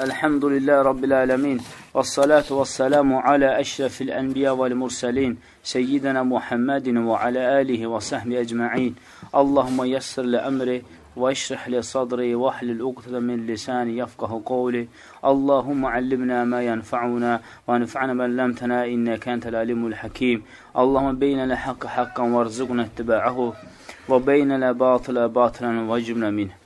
الحمد لله رب العالمين والصلاة والسلام على أشرف الأنبياء والمرسلين سيدنا محمد وعلى آله وصحبه أجمعين اللهم يسر لأمري واشرح لي صدري واحلل عقدة من لساني يفقه قولي اللهم علمنا ما ينفعنا وانفعنا من لمتنا إنك أنت العليم الحكيم اللهم بين الحق حقا وارزقنا اتباعه وبين الباطل باطلا واجبنا منه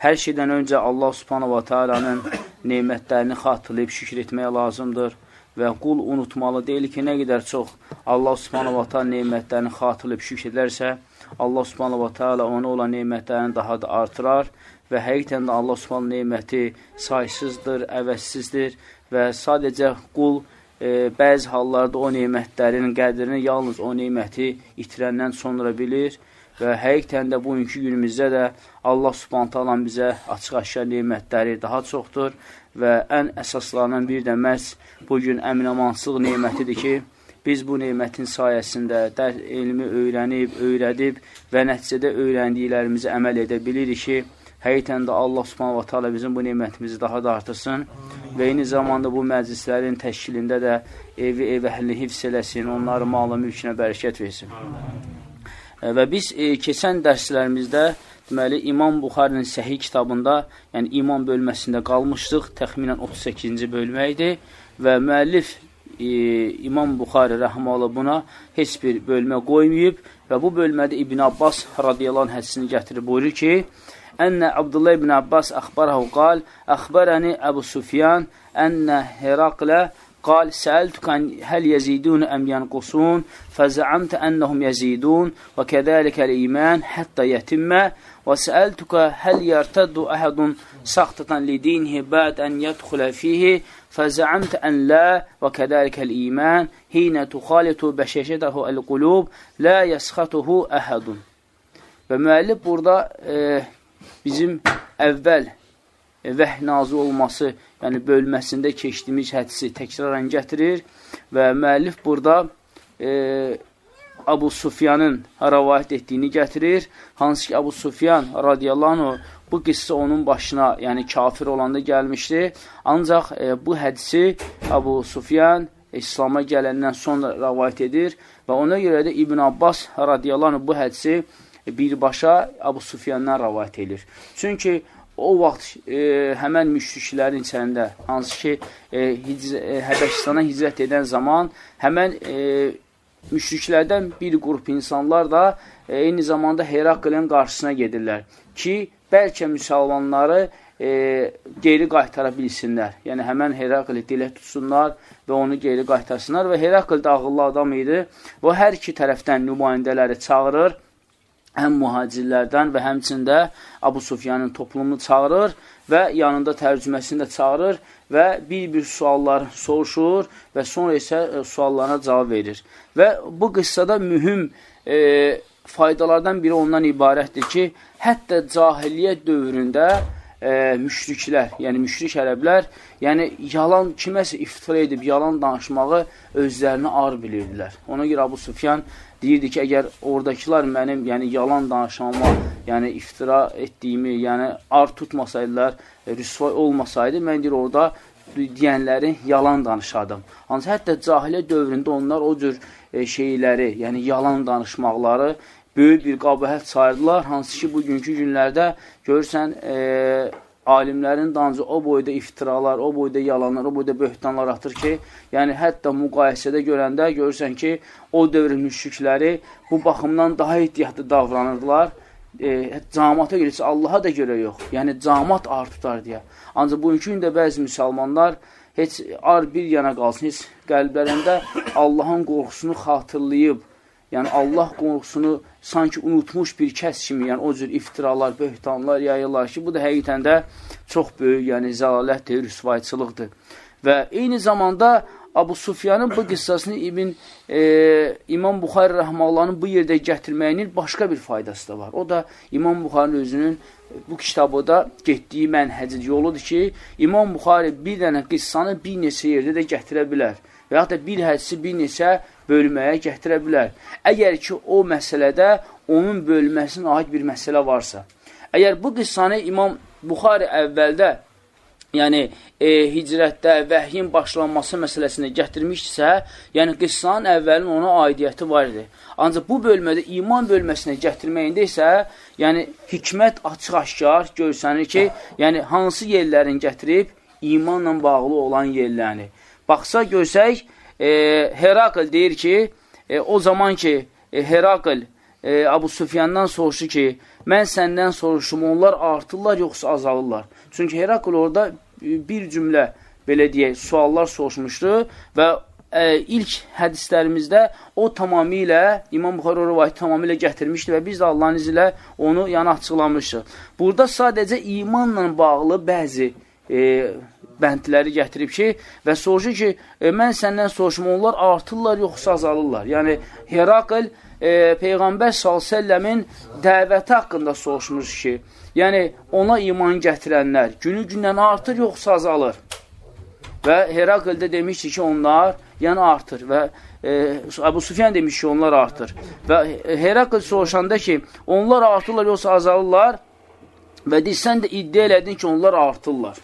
Hər şeydən öncə Allah subhanahu wa ta'alanın neymətlərini xatırlayıb şükür etmək lazımdır və qul unutmalı deyil ki, nə qədər çox Allah subhanahu wa ta'ala neymətlərini xatırlayıb şükür edərsə, Allah subhanahu wa ta'ala ona olan neymətlərini daha da artırar və həqiqətən də Allah subhanahu neyməti saysızdır, əvəzsizdir və sadəcə qul e, bəzi hallarda o neymətlərin qədrini yalnız o neyməti itirəndən sonra bilir Və həqiqətən də bugünkü günümüzdə də Allah subhanətə bizə açıq-aşkar neymətləri daha çoxdur və ən əsaslarından bir də məhz bugün əminəmansıq neymətidir ki, biz bu neymətin sayəsində dər elmi öyrənib, öyrədib və nəticədə öyrəndiklərimizi əməl edə bilirik ki, həqiqətən də Allah subhanahu wa ta'ala bizim bu neymətimizi daha da artırsın və eyni zamanda bu məclislərin təşkilində də evi, ev əhlini hifz eləsin, onları malı mülkünə bərəkət versin. Və biz e, keçən dərslərimizdə deməli İmam Buxarinin Səhih kitabında, yəni iman bölməsində qalmışdıq. Təxminən 38-ci bölmə idi və müəllif e, İmam Buxari rəhmələ buna heç bir bölmə qoymayıb və bu bölmədə İbn Abbas radiyallahu hədisini gətirib buyurur ki, Ənə Abdullah ibn Abbas əxbarahu qal, əxbərəni Əbu Sufyan, ənə Heraklə قال سألتك عن هل يزيدون أم ينقصون فزعمت أنهم يزيدون وكذلك الإيمان حتى يتم. وسألتك هل يرتد أحد سقطة لدينه بعد أن يدخل فيه؟ فزعمت أن لا وكذلك الإيمان حين تخالط بشاشته القلوب لا يسخطه أحد. Və müəllif burada e, bizim əvvəl vəh nazı olması yəni bölməsində keçdiyimiz hədisi təkrarən gətirir və müəllif burada e, Abu Sufyanın rəvayət etdiyini gətirir. Hansı ki, Abu Sufyan radiyallahu anh, bu qissə onun başına, yəni kafir olanda gəlmişdi. Ancaq e, bu hədisi Abu Sufyan İslama gələndən sonra rəvayət edir və ona görə də İbn Abbas radiyallahu anh, bu hədisi birbaşa Abu Sufyandan rəvayət edir. Çünki o vaxt e, həmən müşriklərin içərisində, hansı ki, e, hic e, Həbəşistana hicrət edən zaman həmən e, müşriklərdən bir qrup insanlar da e, eyni zamanda Heraklin qarşısına gedirlər ki, bəlkə müsəlmanları e, geri qaytara bilsinlər. Yəni, həmən Herakli dilə tutsunlar və onu geri qaytarsınlar və Herakl də ağıllı adam idi və hər iki tərəfdən nümayəndələri çağırır həm mühacirlərdən və həmçində Abu Sufyanın toplumunu çağırır və yanında tərcüməsini də çağırır və bir-bir suallar soruşur və sonra isə e, suallarına cavab verir. Və bu qıssada mühüm e, faydalardan biri ondan ibarətdir ki, hətta cahiliyyət dövründə e, müşriklər, yəni müşrik ərəblər, yəni yalan kiməsə iftira edib yalan danışmağı özlərini ar bilirdilər. Ona görə Abu Sufyan deyirdi ki, əgər oradakılar mənim yəni yalan danışmama, yəni iftira etdiyimi, yəni ar tutmasaydılar, e, rüsvay olmasaydı, mən deyir orada deyənləri yalan danışadım. Ancaq hətta cahilə dövründə onlar o cür e, şeyləri, yəni yalan danışmaqları böyük bir qabəhət sayırdılar, hansı ki, bugünkü günlərdə görürsən, e, alimlərin dancı o boyda iftiralar, o boyda yalanlar, o boyda böhtanlar atır ki, yəni hətta müqayisədə görəndə görürsən ki, o dövrün müşrikləri bu baxımdan daha ehtiyatlı davranırdılar. E, camata görə, Allaha da görə yox. Yəni, camat ar tutar deyə. Ancaq bugünkü gündə bəzi müsəlmanlar heç ar bir yana qalsın, heç qəlblərində Allahın qorxusunu xatırlayıb, yəni Allah qorxusunu sanki unutmuş bir kəs kimi, yəni o cür iftiralar, böhtanlar yayırlar ki, bu da həqiqətən də çox böyük, yəni zəlalətdir, rüsvayçılıqdır. Və eyni zamanda Abu Sufyanın bu qıssasını İbn e, İmam Buxari rəhməllanın bu yerdə gətirməyinin başqa bir faydası da var. O da İmam Buxarinin özünün bu kitabda getdiyi mənhəcid yoludur ki, İmam Buxari bir dənə qıssanı bir neçə yerdə də gətirə bilər və yaxud da bir hədisi bir neçə bölməyə gətirə bilər. Əgər ki, o məsələdə onun bölməsinə aid bir məsələ varsa. Əgər bu qıssanı İmam Buxari əvvəldə yəni e, hicrətdə vəhyin başlanması məsələsini gətirmişsə, yəni qıssanın əvvəlin ona aidiyyəti var idi. Ancaq bu bölmədə iman bölməsinə gətirməyində isə, yəni hikmət açıq-aşkar görsənir ki, yəni hansı yerlərin gətirib imanla bağlı olan yerlərini. Baxsa görsək, e, Herakl deyir ki, e, o zaman ki, e, Herakl e, Abu Sufyandan soruşdu ki, mən səndən soruşum, onlar artırlar yoxsa azalırlar? Çünki Herakl orada e, bir cümlə, belə deyək, suallar soruşmuşdu və e, ilk hədislərimizdə o tamamilə, İmam Buxar o rivayəti tamamilə gətirmişdi və biz də Allahın izi ilə onu yəni açıqlamışıq. Burada sadəcə imanla bağlı bəzi e, bəndləri gətirib ki, və soruşur ki, e, mən səndən soruşum, onlar artırlar yoxsa azalırlar? Yəni, Herakl e, Peyğəmbər s.ə.v-in dəvəti haqqında soruşmuş ki, yəni ona iman gətirənlər günü gündən artır yoxsa azalır? Və Herakl də demişdi ki, onlar yəni artır və e, Əbu Sufyan demiş ki, onlar artır. Və Herakl soruşanda ki, onlar artırlar yoxsa azalırlar və sən də iddia elədin ki, onlar artırlar.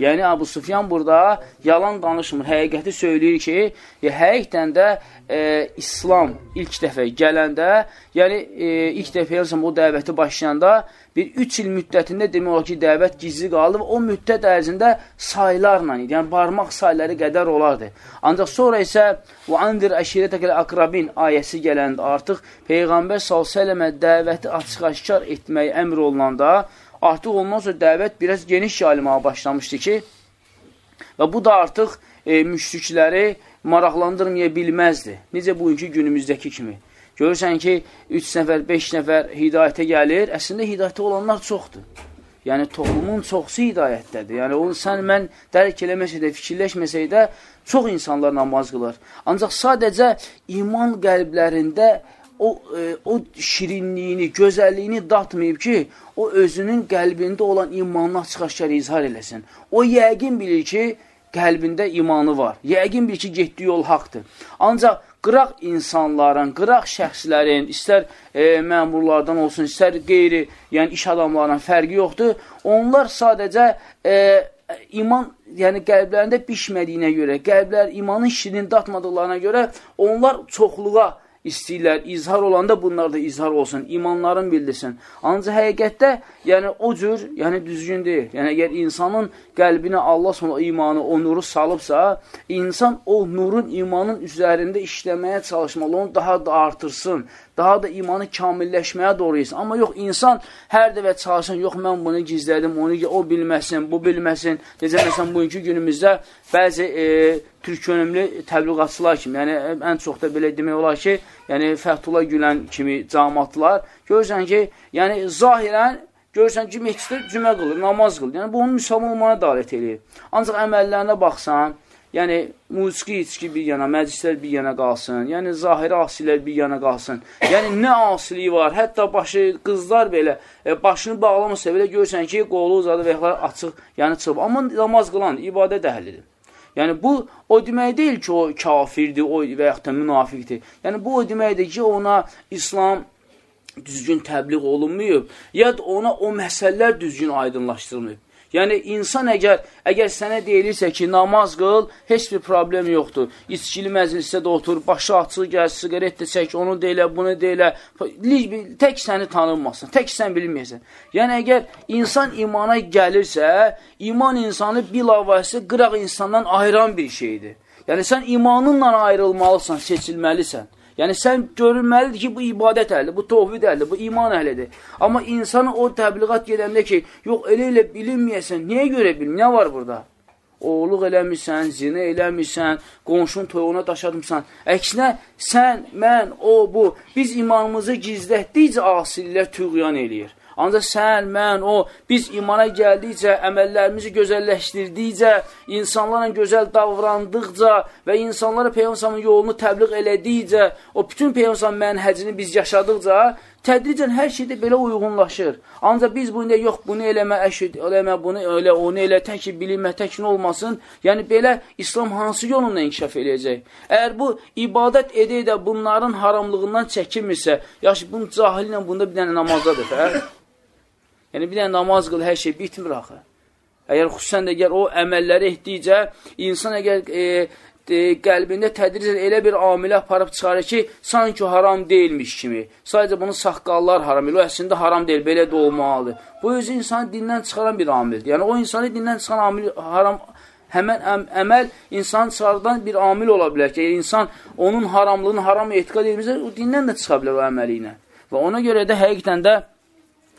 Yəni, Abu Sufyan burada yalan danışmır, həqiqəti söyləyir ki, e, həqiqdən də e, İslam ilk dəfə gələndə, yəni e, ilk dəfə yazsam, o dəvəti başlayanda bir üç il müddətində demək olar ki, dəvət gizli qaldı və o müddət ərzində saylarla idi, yəni barmaq sayları qədər olardı. Ancaq sonra isə وَاَنْذِرْ əşirətəkəl əqrabin ayəsi gələndə artıq Peyğəmbər s.ə.və dəvəti açıq-aşkar etməyi əmr olunanda artıq ondan sonra dəvət biraz geniş yayılmağa başlamışdı ki, və bu da artıq e, müşrikləri maraqlandırmaya bilməzdi. Necə bugünkü günümüzdəki kimi. Görürsən ki, 3 nəfər, 5 nəfər hidayətə gəlir, əslində hidayətə olanlar çoxdur. Yəni, toplumun çoxsu hidayətdədir. Yəni, onu sən, mən dərk eləməsə də, fikirləşməsək də, çox insanlar namaz qılır. Ancaq sadəcə iman qəlblərində o, e, o şirinliyini, gözəlliyini datmayıb ki, o özünün qəlbində olan imanını açıq-aşkar izhar eləsin. O yəqin bilir ki, qəlbində imanı var. Yəqin bilir ki, getdiyi yol haqdır. Ancaq qıraq insanların, qıraq şəxslərin, istər e, məmurlardan olsun, istər qeyri, yəni iş adamlarının fərqi yoxdur. Onlar sadəcə e, iman, yəni qəlblərində bişmədiyinə görə, qəlblər imanın şirin datmadıqlarına görə onlar çoxluğa istəyirlər, izhar olanda bunlar da izhar olsun, imanların bildirsin. Ancaq həqiqətdə, yəni o cür, yəni düzgün deyil. Yəni əgər insanın qəlbinə Allah sonra imanı, o nuru salıbsa, insan o nurun imanın üzərində işləməyə çalışmalı, onu daha da artırsın, daha da imanı kamilləşməyə doğru yesin. Amma yox, insan hər dəvə çalışsın, yox, mən bunu gizlədim, onu o bilməsin, bu bilməsin. Necə, məsələn, bugünkü günümüzdə bəzi e, türk önümlü təbliğatçılar kimi, yəni ən çox da belə demək olar ki, yəni Fəthullah Gülən kimi camatlar, görürsən ki, yəni zahirən Görürsən ki, mehçdə cümə qılır, namaz qılır. Yəni, bu onun müsəlman olmana davet edir. Ancaq əməllərinə baxsan, yəni musiqi, içki bir yana, məclislər bir yana qalsın, yəni zahiri asilər bir yana qalsın. Yəni nə asiliyi var, hətta başı, qızlar belə, e, başını bağlamasa belə görürsən ki, qolu uzadı və yaxlar açıq, yəni çıxıb. Amma namaz qılan ibadət əhlidir. Yəni bu o demək deyil ki, o kafirdir, o və yaxud da münafiqdir. Yəni bu o deməkdir ki, ona İslam düzgün təbliğ olunmayıb, ya da ona o məsələlər düzgün aydınlaşdırılmayıb. Yəni, insan əgər, əgər sənə deyilirsə ki, namaz qıl, heç bir problem yoxdur. İçkili məclisdə də otur, başı açıq gəl, sigaret də çək, onu deyilə, bunu deyilə. Tək səni tanınmasın, tək sən bilməyəsən. Yəni, əgər insan imana gəlirsə, iman insanı bilavəsi qıraq insandan ayıran bir şeydir. Yəni, sən imanınla ayrılmalısan, seçilməlisən. Yəni, sən görünməlidir ki, bu ibadət əhlidir, bu tovhid əhlidir, bu iman əhlidir. Amma insanı o təbliğat gedəndə ki, yox, elə ilə bilinməyəsən, niyə görə bilmir? Nə var burada? Oğluq eləmirsən, zinə eləmirsən, qonşun toyuna daşadımsan. Əksinə, sən, mən, o, bu, biz imanımızı gizlətdikcə asillər tüğyan eləyir. Ancaq sən, mən, o, biz imana gəldikcə, əməllərimizi gözəlləşdirdikcə, insanlarla gözəl davrandıqca və insanlara Peyğəmbərin yolunu təbliğ elədikcə, o bütün Peyğəmbərin mənhəcini biz yaşadıqca, tədricən hər şeydə belə uyğunlaşır. Ancaq biz bu indi yox, bunu eləmə, əşid, eləmə, bunu elə, onu elə, tək bilinmə, təkin olmasın. Yəni, belə İslam hansı yolunla inkişaf eləyəcək? Əgər bu ibadət edə-edə bunların haramlığından çəkinmirsə, yaşı, bunun cahillə bunda bir dənə namazdadır, fə? Yəni, bir dənə namaz qıl, hər şey bitmir axı. Əgər xüsusən də əgər o əməlləri etdikcə, insan əgər e, e, qəlbində tədricən elə bir amilə aparıb çıxarır ki, sanki haram deyilmiş kimi. Sadəcə bunu saqqallar haram edir. O əslində haram deyil, belə də olmalıdır. Bu özü insanı dindən çıxaran bir amildir. Yəni o insanı dindən çıxan amil haram həmən əm, əməl insan çıxardan bir amil ola bilər ki, insan onun haramlığını haram etiqad edilmişsə, o dindən də çıxa bilər o əməli ilə. Və ona görə də həqiqətən də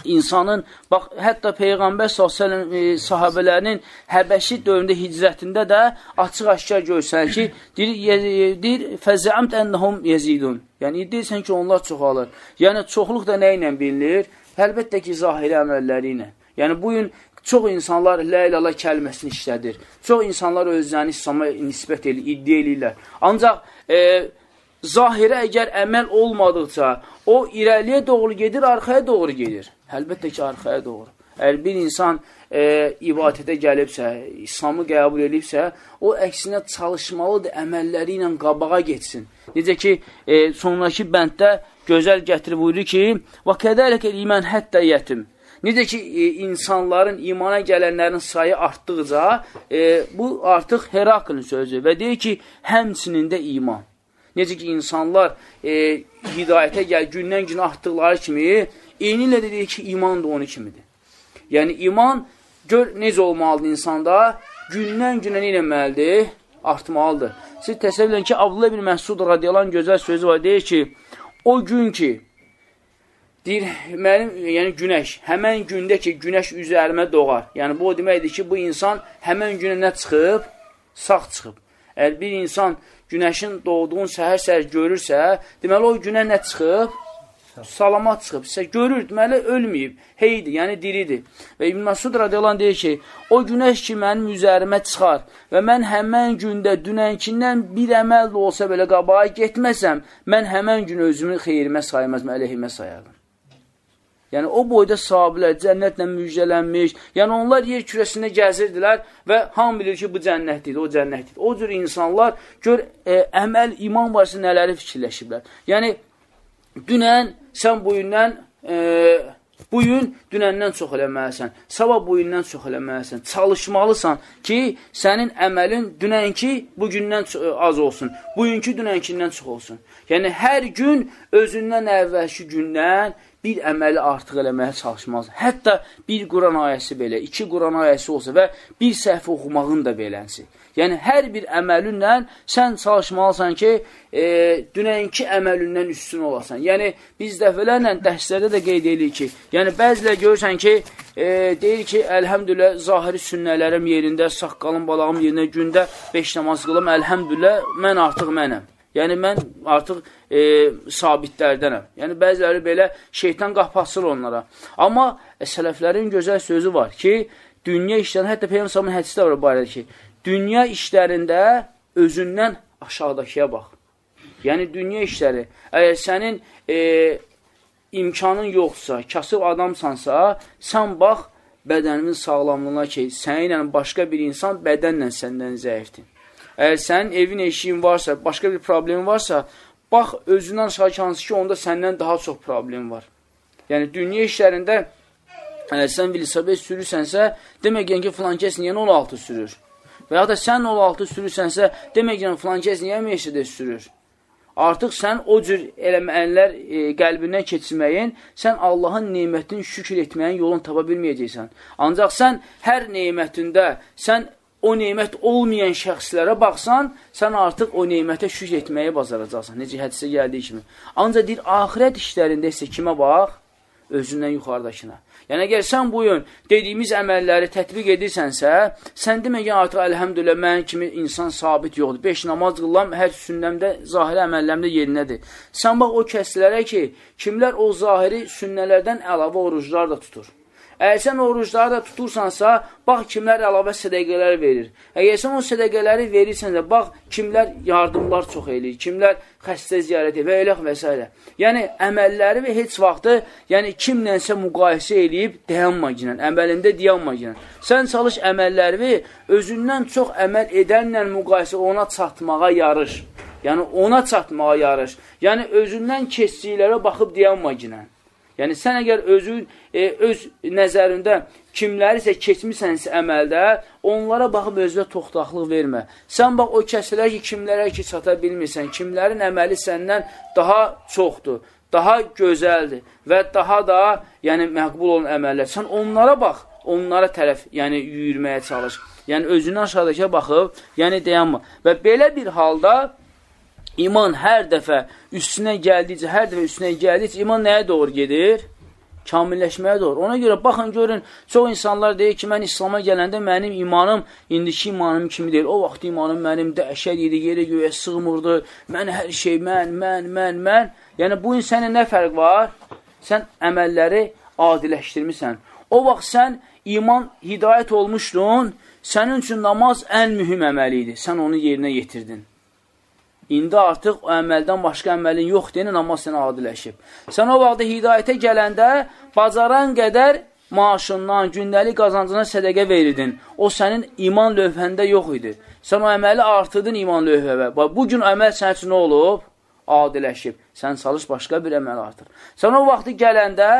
insanın, bax, hətta Peyğəmbər e, sahabələrinin Həbəşi dövründə hicrətində də açıq-aşkar görsən ki, deyir, deyir fəzəəmt ennəhum yezidun. Yəni, deyirsən ki, onlar çoxalır. Yəni, çoxluq da nə ilə bilinir? Əlbəttə ki, zahiri əməlləri ilə. Yəni, bugün çox insanlar lə ilə kəlməsini işlədir. Çox insanlar özlərini İslama nisbət edir, iddia edirlər. Ancaq, e, zahirə əgər əməl olmadıqca, o irəliyə doğru gedir, arxaya doğru gedir. Əlbəttə ki, arxaya doğru. Əgər bir insan e, ibadətə gəlibsə, İslamı qəbul edibsə, o əksinə çalışmalıdır, əməlləri ilə qabağa getsin. Necə ki, e, sonraki bənddə gözəl gətirib buyurur ki, və kədələkə iman həttə yetim. Necə ki, e, insanların, imana gələnlərin sayı artdıqca, e, bu artıq Heraklın sözü və deyir ki, həmçinin də iman. Necə ki, insanlar e, hidayətə gəl, gündən günə artdıqları kimi, eyni ilə də deyir ki, iman da onu kimidir. Yəni, iman, gör necə olmalıdır insanda, gündən günə nə eləməlidir? Artmalıdır. Siz təsəvvür edin ki, Abdullah ibn Məsud radiyalan gözəl sözü var, deyir ki, o gün ki, deyir, mənim, yəni günəş, həmən gündə ki, günəş üzərimə doğar. Yəni, bu o deməkdir ki, bu insan həmən günə nə çıxıb? Sağ çıxıb. Əgər bir insan günəşin doğduğun səhər-səhər görürsə, deməli o günə nə çıxıb? Salamat çıxıb. Sə görür, deməli ölməyib, heydir, yəni diridir. Və İbn Məsud radiyallahu deyir ki, o günəş ki mənim üzərimə çıxar və mən həmən gündə dünənkindən bir əməl də olsa belə qabağa getməsəm, mən həmən gün özümü xeyrimə saymaz, əleyhimə sayardım. Yəni, o boyda sahabilər cənnətlə müjdələnmiş, yəni onlar yer kürəsində gəzirdilər və hamı bilir ki, bu cənnətdir, o cənnətdir. O cür insanlar, gör, e, əməl, iman varsa nələri fikirləşiblər. Yəni, dünən sən bugündən, e, bugün dünəndən çox eləməlisən, sabah bugündən çox eləməlisən, çalışmalısan ki, sənin əməlin dünənki bugündən az olsun, bugünkü dünənkindən çox olsun. Yəni, hər gün özündən əvvəlki gündən bir əməli artıq eləməyə çalışmaz. Hətta bir Quran ayəsi belə, iki Quran ayəsi olsa və bir səhv oxumağın da belənsi. Yəni, hər bir əməlinlə sən çalışmalısan ki, e, dünənki əməlindən üstün olasan. Yəni, biz dəfələrlə dərslərdə də qeyd edirik ki, yəni bəzilər görürsən ki, e, deyir ki, əlhəmdülə, zahiri sünnələrim yerində, saqqalım, balağım yerində, gündə 5 namaz qılım, əlhəmdülə, mən artıq mənəm. Yəni, mən artıq e, sabitlərdənəm. Yəni, bəziləri belə şeytan qapasır onlara. Amma e, sələflərin gözəl sözü var ki, dünya işlərində, hətta Peyyəmsamın hədisi də var barədə ki, dünya işlərində özündən aşağıdakıya bax. Yəni, dünya işləri, əgər sənin e, imkanın yoxsa, kasıb adamsansa, sən bax bədəninin sağlamlığına ki, səninlə başqa bir insan bədənlə səndən zəifdir. Əgər sənin evin eşiyin varsa, başqa bir problemin varsa, bax, özündən aşağı hansı ki, onda səndən daha çox problem var. Yəni, dünya işlərində əgər sən velosiped sürürsənsə, demək yəni ki, filan kəs niyə 16 sürür? Və ya da sən 16 sürürsənsə, demək yəni filan kəs niyə Mercedes sürür? Artıq sən o cür eləməyənlər e, qəlbindən keçirməyin, sən Allahın neymətini şükür etməyin yolunu tapa bilməyəcəksən. Ancaq sən hər neymətində, sən o neymət olmayan şəxslərə baxsan, sən artıq o neymətə şükr etməyi bacaracaqsan. Necə hədisə gəldiyi kimi. Ancaq deyir, ahirət işlərində isə kimə bax? Özündən yuxarıdakına. Yəni, əgər sən bu yön dediyimiz əməlləri tətbiq edirsənsə, sən deməyən artıq əlhəmdülə mən kimi insan sabit yoxdur. Beş namaz qılan hər sünnəmdə, zahiri əməllərimdə yerinədir. Sən bax o kəslərə ki, kimlər o zahiri sünnələrdən əlavə oruclar da tutur. Əgər sən orucları da tutursansa, bax kimlər əlavə sədəqələr verir. Əgər sən o sədəqələri verirsənsə, bax kimlər yardımlar çox eləyir, kimlər xəstə ziyarət edir və elə və s. Yəni, əməlləri və heç vaxtı, yəni kimlənsə müqayisə eləyib dayanma ginən, əməlində dayanma ginən. Sən çalış əməlləri özündən çox əməl edənlə müqayisə ona çatmağa yarış. Yəni, ona çatmağa yarış. Yəni, özündən keçdiklərə baxıb dayanma ginən. Yəni, sən əgər özün, e, öz nəzərində kimlərisə keçmisənsə əməldə, onlara baxıb özünə toxtaqlıq vermə. Sən bax, o kəsələr ki, kimlərə ki, çata bilmirsən, kimlərin əməli səndən daha çoxdur, daha gözəldir və daha da yəni, məqbul olan əməllər. Sən onlara bax, onlara tərəf yəni, yürüməyə çalış. Yəni, özünü aşağıdakı baxıb, yəni dayanma. Və belə bir halda iman hər dəfə üstünə gəldikcə, hər dəfə üstünə gəldikcə iman nəyə doğru gedir? kamilləşməyə doğru. Ona görə baxın, görün, çox insanlar deyir ki, mən İslama gələndə mənim imanım indiki imanım kimi deyil. O vaxt imanım mənim dəhşət idi, yerə göyə sığmırdı. Mən hər şey, mən, mən, mən, mən. Yəni, bu insana nə fərq var? Sən əməlləri adiləşdirmirsən. O vaxt sən iman, hidayət olmuşdun, sənin üçün namaz ən mühüm əməli idi. Sən onu yerinə yetirdin. İndi artıq o əməldən başqa əməlin yoxdur, yəni namaz sənə adiləşib. Sən o vaxtda hidayətə gələndə bacaran qədər maaşından, gündəlik qazancına sədəqə verirdin. O sənin iman lövhəndə yox idi. Sən o əməli artırdın iman lövhəvə. Bu gün əməl sənin üçün nə olub? Adiləşib. Sən çalış başqa bir əməl artır. Sən o vaxtı gələndə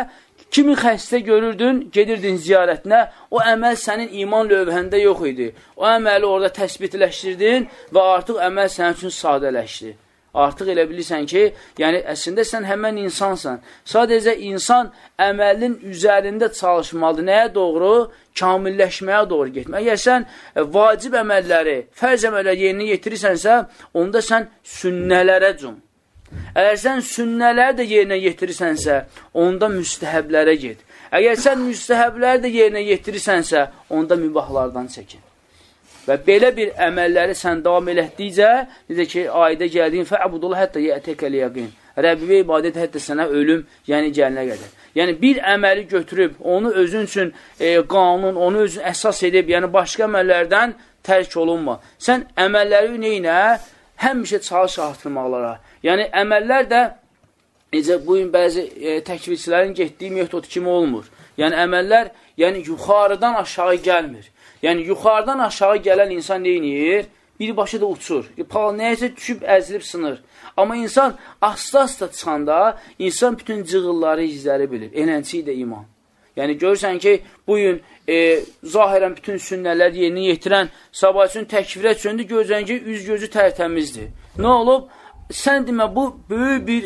Kimi xəstə görürdün, gedirdin ziyarətinə, o əməl sənin iman lövhəndə yox idi. O əməli orada təsbitləşdirdin və artıq əməl sənin üçün sadələşdi. Artıq elə bilirsən ki, yəni əslində sən həmən insansan. Sadəcə insan əməlin üzərində çalışmalıdır. Nəyə doğru? Kamilləşməyə doğru getmək. Əgər sən e, vacib əməlləri, fərz əməlləri yerinə yetirirsənsə, onda sən sünnələrə cum. Əgər sən sünnələri də yerinə yetirirsənsə, onda müstəhəblərə get. Əgər sən müstəhəbləri də yerinə yetirirsənsə, onda mübahlardan çəkin. Və belə bir əməlləri sən davam elətdikcə, necə ki, ayda gəldiyin fəabudullah hətta yətəkəl yəqin. Rəbbivə ibadət hətta sənə ölüm, yəni gəlinə qədər. Yəni, bir əməli götürüb, onu özün üçün e, qanun, onu özün əsas edib, yəni başqa əməllərdən tərk olunma. Sən əməlləri neynə? Həmişə çalış artırmaqlara. Yəni, əməllər də necə bu gün bəzi e, təkvirçilərin getdiyi metod kimi olmur. Yəni, əməllər yəni, yuxarıdan aşağı gəlmir. Yəni, yuxarıdan aşağı gələn insan neyiniyir? Birbaşa da uçur. Nəyəsə düşüb, əzilib, sınır. Amma insan asta-asta çıxanda, insan bütün cığılları, izləri bilir. Elənçi də iman. Yəni, görürsən ki, bugün e, zahirən bütün sünnələr yerinə yetirən sabah üçün təkvirə çöndü, görürsən ki, üz-gözü tərtəmizdir. Nə olub? Sən demə, bu böyük bir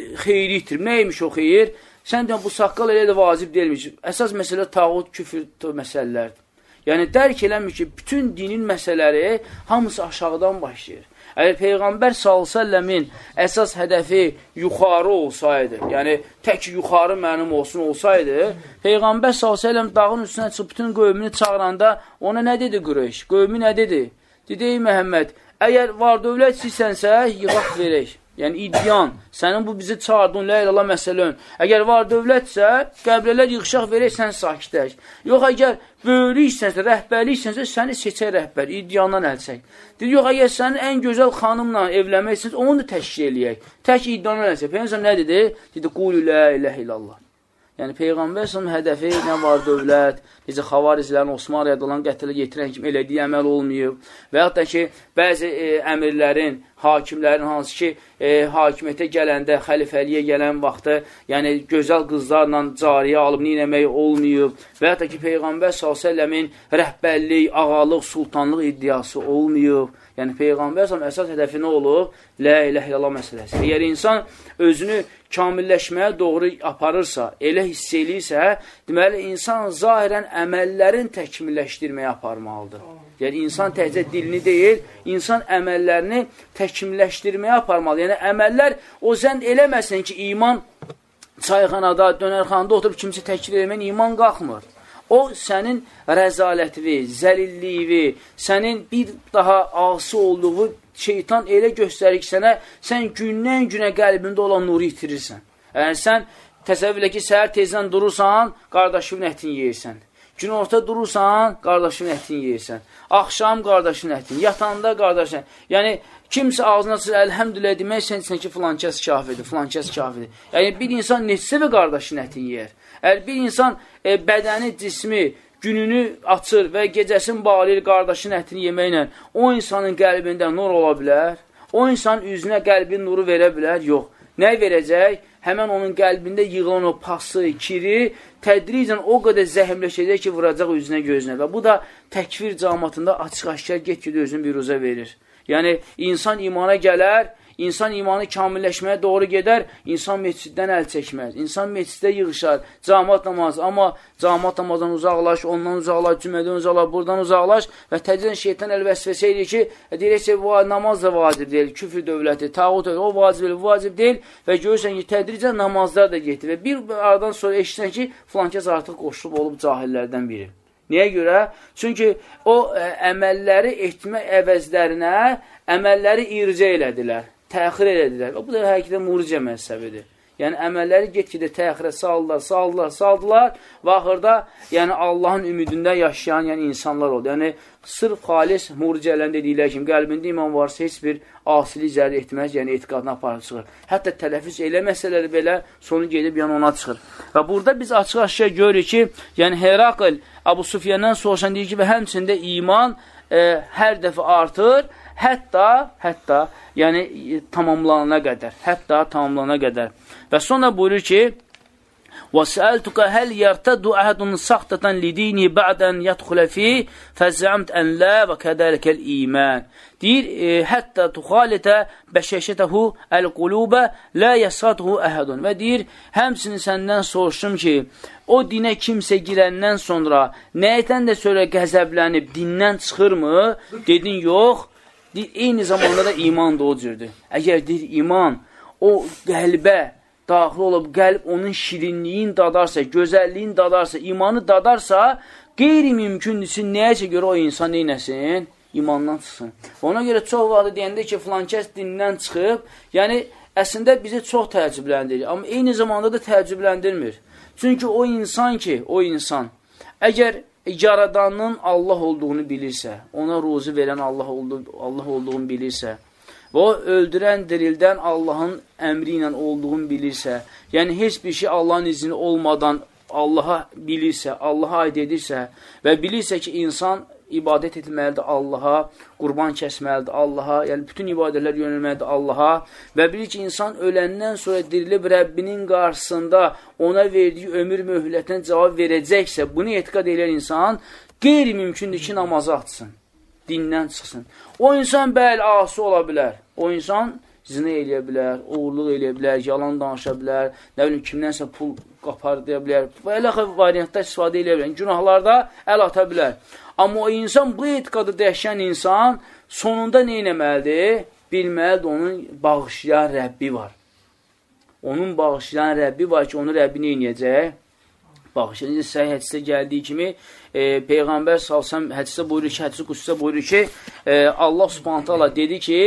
itirib. Nəymiş o xeyir? Sən demə, bu saqqal elə də vacib deyilmiş. Əsas məsələ tağut, küfür məsələlərdir. Yəni, dərk eləmir ki, bütün dinin məsələləri hamısı aşağıdan başlayır. Əgər Peyğəmbər s.ə.v-in əsas hədəfi yuxarı olsaydı, yəni tək yuxarı mənim olsun olsaydı, Peyğəmbər s.ə.v dağın üstünə çıxıb bütün qövmünü çağıranda ona nə dedi Qureyş? Qövmü nə dedi? Dedi, ey Məhəmməd, əgər var dövlət istəyirsənsə, yığaq verək. Yəni iddian, sənin bu bizi çağırdın, lə ilə məsələn. Əgər var dövlətsə, qəblələr yığışaq verək, sən sakitək. Yox, əgər böyülük istənsə, rəhbərlik istənsə, səni seçək rəhbər, iddiandan əl çək. Dedi, yox, əgər sənin ən gözəl xanımla evlənmək istənsə, onu da təşkil eləyək. Tək iddiandan əl çək. Peyyəmsəm nə dedi? Dedi, qulü lə iləh illallah. Yəni, Peyğəmbər səhəm hədəfi nə var dövlət, necə xavaricilərin Osman rədalan qətilə yetirən kimi elədiyi əməl olmayıb və da ki, bəzi e, əmirlərin, hakimlərin hansı ki, e, hakimiyyətə gələndə, xəlifəliyə gələn vaxtı, yəni gözəl qızlarla cariyə alıb neynəmək olmayıb və yaxud da ki, Peyğəmbər s.ə.v-in rəhbərlik, ağalıq, sultanlıq iddiası olmayıb. Yəni, Peyğəmbər s.ə.v əsas hədəfi nə olub? Lə ilə illallah məsələsi. Əgər insan özünü kamilləşməyə doğru aparırsa, elə hiss eləyirsə, deməli, insan zahirən əməllərin təkmilləşdirməyə aparmalıdır. Yəni, insan təhcə dilini deyil, insan əməllərini təkmilləşdirməyə aparmalıdır. Yəni, əməllər o zənd eləməsin ki, iman çayxanada, dönərxanada oturub kimsə təkrir eləmən iman qalxmır. O, sənin rəzalətvi, zəlilliyi, sənin bir daha ası olduğu şeytan elə göstərir ki, sənə, sən gündən günə qəlbində olan nuru itirirsən. Əgər sən təsəvvürlə ki, səhər tezdən durursan, qardaşının ətini yeyirsən. Gün orta durursan, qardaşının ətini yeyirsən. Axşam qardaşının ətini, yatanda qardaşın. Yəni, kimsə ağzına çıxır, əlhəmdülə demək, sən sən ki, filan kəs kafidir, filan kəs kafidir. Yəni, bir insan neçsə və qardaşının ətini yeyər. Əgər bir insan e, bədəni, cismi, gününü açır və gecəsin bağlayır qardaşın ətini yeməklə, o insanın qəlbində nur ola bilər? O insan üzünə qəlbin nuru verə bilər? Yox. Nə verəcək? həmən onun qəlbində yığılan o pası, kiri tədricən o qədər zəhmləşəcək ki, vuracaq üzünə gözünə. Və bu da təkvir camatında açıq-aşkar get-gedə özünü bir uza verir. Yəni, insan imana gələr, İnsan imanı kamilləşməyə doğru gedər, insan meçiddən əl çəkməz. İnsan meçiddə yığışar, camat namazı. Amma camat namazdan uzaqlaş, ondan uzaqlaş, cümədən uzaqlaş, buradan uzaqlaş və təcrüdən şeytan əl vəsvəsə edir ki, deyir ki, namaz da vacib deyil, küfür dövləti, tağut dövləti, o vacib deyil, vacib deyil və görürsən ki, tədricən namazlar da getdi və bir aradan sonra eşitsən ki, filankəs artıq qoşulub olub cahillərdən biri. Niyə görə? Çünki o ə, əməlləri etmə əvəzlərinə əməlləri ircə elədilər təxir elədilər. Bu da həqiqətən murciə məzhəbidir. Yəni, əməlləri get-gedə təxirə saldılar, saldılar, saldılar və axırda yəni, Allahın ümidində yaşayan yəni, insanlar oldu. Yəni, sırf xalis murciələrin dedikləri kimi qəlbində iman varsa heç bir asilik zərr etməz, yəni etiqadına aparıb çıxır. Hətta tələfiz eləməsələr belə sonu gedib yəni ona çıxır. Və burada biz açıq-aşkar görürük ki, yəni Herakl Abu Sufyandan soruşan deyir ki, və həmçində iman e, hər dəfə artır Hətta, hətta, yəni tamamlanana qədər, hətta tamamlanana qədər. Və sonra buyurur ki, وَسَأَلْتُكَ هَلْ يَرْتَدُ أَحَدٌ سَخْتَةً لِدِينِ بَعْدًا يَدْخُلَ فِي فَزَّعَمْتْ أَنْ لَا وَكَذَلِكَ الْإِيمَانِ Deyir, e, hətta tuxalitə bəşəşətəhu əl-qulubə lə yəsatuhu əhədun. Və deyir, həmsini səndən soruşum ki, o dinə kimsə girəndən sonra nəyətən də sonra qəzəblənib dindən çıxırmı? Dedin, yox. Deyir, eyni zamanda da iman da o cürdür. Əgər deyir, iman o qəlbə daxil olub, qəlb onun şirinliyin dadarsa, gözəlliyin dadarsa, imanı dadarsa, qeyri-mümkündür ki, nəyəcə görə o insan neynəsin? İmandan çıxsın. Ona görə çox vaxtı deyəndə ki, filan kəs dindən çıxıb, yəni əslində bizi çox təəccübləndirir. Amma eyni zamanda da təəccübləndirmir. Çünki o insan ki, o insan, əgər yaradanın Allah olduğunu bilirsə, ona ruzu verən Allah, oldu, Allah olduğunu bilirsə və o öldürən dirildən Allahın əmri ilə olduğunu bilirsə, yəni heç bir şey Allahın izni olmadan Allaha bilirsə, Allaha aid edirsə və bilirsə ki, insan ibadət etməlidir Allaha, qurban kəsməlidir Allaha, yəni bütün ibadətlər yönəlməlidir Allaha və bilir ki, insan öləndən sonra dirilib Rəbbinin qarşısında ona verdiyi ömür möhlətinə cavab verəcəksə, bunu etiqad edən insan qeyri-mümkündür ki, namazı açsın, dindən çıxsın. O insan bəli, asi ola bilər. O insan zinə eləyə bilər, uğurluq eləyə bilər, yalan danışa bilər, nə bilim, kimdənsə pul qapardıya bilər və elə variantda istifadə eləyə bilər. Günahlarda əl ata bilər. Amma o insan, bu etiqadı dəhşən insan sonunda nə eləməlidir? Bilməlidir, onun bağışlayan Rəbbi var. Onun bağışlayan Rəbbi var ki, onu Rəbbi nə eləyəcək? Bağışlayın. Səhih hədisdə gəldiyi kimi, e, Peyğəmbər salsam hədisdə buyurur ki, hədisi qüssdə buyurur ki, e, Allah subhanətə Allah dedi ki,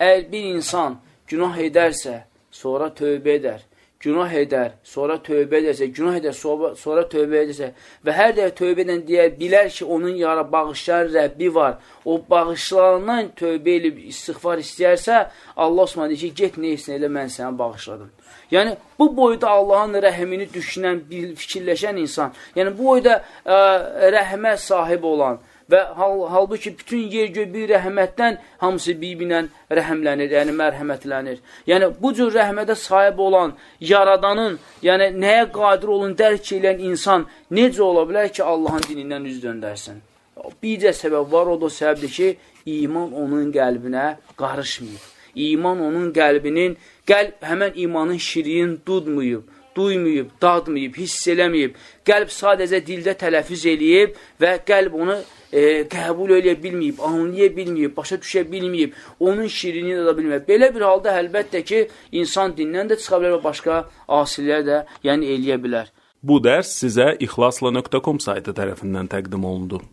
əgər bir insan günah edərsə, sonra tövbə edər günah edər, sonra tövbə edərsə, günah edər, sonra, sonra tövbə edərsə və hər dəfə tövbə edən deyər, bilər ki, onun yara bağışlayan Rəbbi var. O bağışlanan tövbə edib istighfar istəyərsə, Allah Osman deyir ki, get nə etsin elə mən sənə bağışladım. Yəni, bu boyda Allahın rəhmini düşünən, fikirləşən insan, yəni bu boyda ə, rəhmə sahib olan, və hal, halbuki bütün yer göy bir rəhmətdən hamısı bir-birinə rəhəmlənir, yəni mərhəmətlənir. Yəni bu cür rəhmətə sahib olan yaradanın, yəni nəyə qadir olun dərk edən insan necə ola bilər ki, Allahın dinindən üz döndərsin? Bircə səbəb var, o da səbəbdir ki, iman onun qəlbinə qarışmayıb. İman onun qəlbinin, qəlb həmən imanın şiriyin dudmayıb duymayıb, dadmayıb, hiss eləməyib, qəlb sadəcə dildə tələfiz eləyib və qəlb onu e, qəbul eləyə bilməyib, anlaya bilməyib, başa düşə bilməyib, onun şirini də bilməyib. Belə bir halda əlbəttə ki, insan dindən də çıxa bilər və başqa asillər də yəni eləyə bilər. Bu dərs sizə ixlasla.com saytı tərəfindən təqdim olundu.